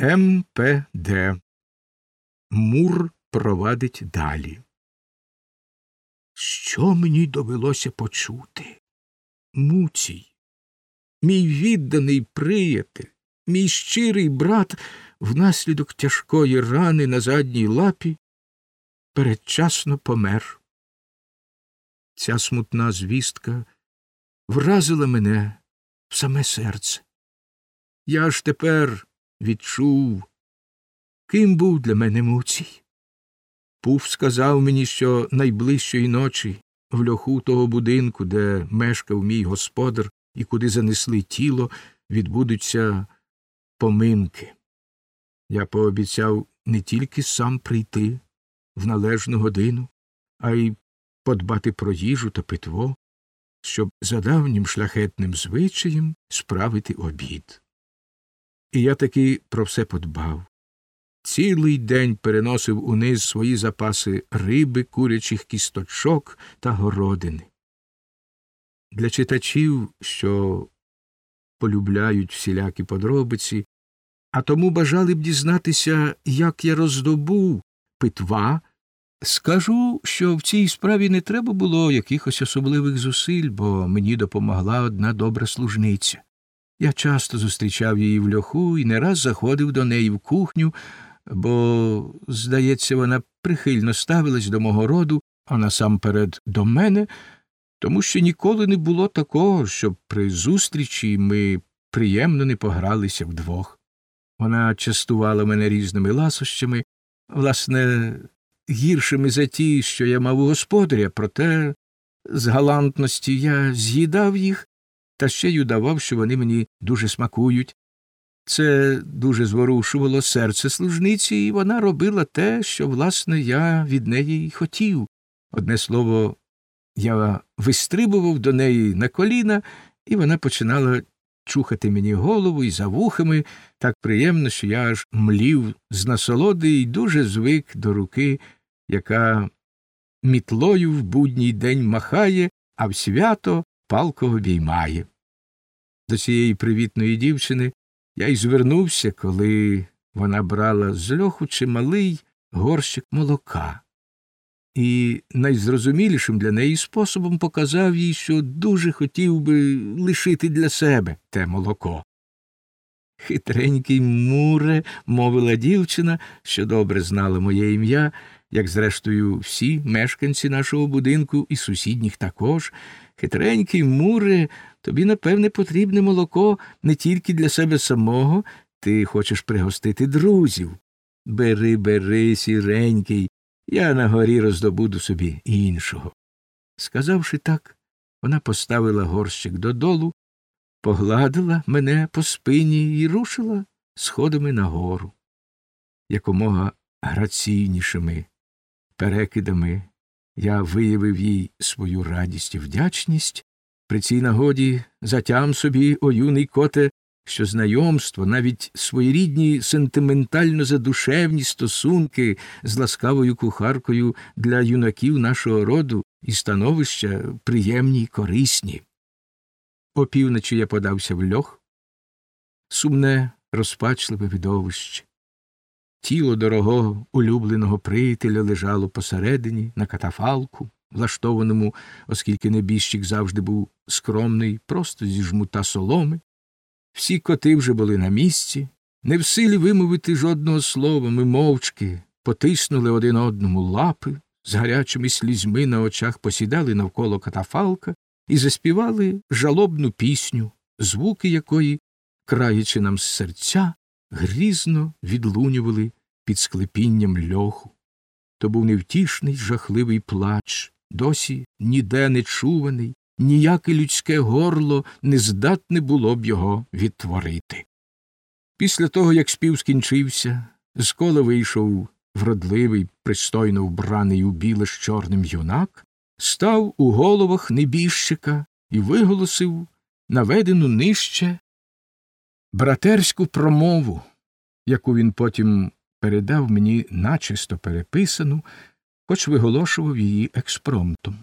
МПД. Мур провадить далі. Що мені довелося почути? Муцій, мій відданий приятель, мій щирий брат внаслідок тяжкої рани на задній лапі передчасно помер. Ця смутна звістка вразила мене в саме серце. Я ж тепер відчув, ким був для мене муцій. Пуф сказав мені, що найближчої ночі в льоху того будинку, де мешкав мій господар і куди занесли тіло, відбудуться поминки. Я пообіцяв не тільки сам прийти в належну годину, а й подбати про їжу та питво, щоб за давнім шляхетним звичаєм справити обід. І я таки про все подбав. Цілий день переносив униз свої запаси риби, курячих кісточок та городини. Для читачів, що полюбляють всілякі подробиці, а тому бажали б дізнатися, як я роздобув питва, скажу, що в цій справі не треба було якихось особливих зусиль, бо мені допомогла одна добра служниця. Я часто зустрічав її в льоху і не раз заходив до неї в кухню, бо, здається, вона прихильно ставилась до мого роду, а насамперед до мене, тому що ніколи не було такого, щоб при зустрічі ми приємно не погралися вдвох. Вона частувала мене різними ласощами, власне, гіршими за ті, що я мав у господаря, проте з галантності я з'їдав їх та ще й удавав, що вони мені дуже смакують. Це дуже зворушувало серце служниці, і вона робила те, що, власне, я від неї й хотів. Одне слово, я вистрибував до неї на коліна, і вона починала чухати мені голову і за вухами так приємно, що я аж млів з насолоди і дуже звик до руки, яка мітлою в будній день махає, а в свято палко обіймає. До цієї привітної дівчини я й звернувся, коли вона брала з льоху чималий горщик молока, і найзрозумілішим для неї способом показав їй, що дуже хотів би лишити для себе те молоко. Хитренький муре, мовила дівчина, що добре знала моє ім'я, як, зрештою, всі мешканці нашого будинку і сусідніх також. Хитренький муре, тобі, напевне, потрібне молоко не тільки для себе самого, ти хочеш пригостити друзів. Бери, бери, сіренький, я на горі роздобуду собі іншого. Сказавши так, вона поставила горщик додолу, погладила мене по спині і рушила сходами нагору. Якомога граційнішими перекидами я виявив їй свою радість і вдячність. При цій нагоді затям собі, о юний коте, що знайомство, навіть своєрідні сентиментально задушевні стосунки з ласкавою кухаркою для юнаків нашого роду і становища приємні й корисні. Опівночі я подався в льох, сумне, розпачливе видовище. Тіло дорогого улюбленого приятеля лежало посередині на катафалку, влаштованому, оскільки небіжчик завжди був скромний, просто зі жмута соломи. Всі коти вже були на місці, не в силі вимовити жодного слова, ми мовчки потиснули один одному лапи, з гарячими слізьми на очах посідали навколо катафалка і заспівали жалобну пісню, звуки якої, краючи нам з серця, грізно відлунювали під склепінням льоху. То був невтішний, жахливий плач, досі ніде не чуваний, ніяке людське горло не здатне було б його відтворити. Після того, як спів скінчився, з кола вийшов вродливий, пристойно вбраний у біле з чорним юнак, став у головах небіжчика і виголосив наведену нижче братерську промову, яку він потім передав мені начисто переписану, хоч виголошував її експромтом.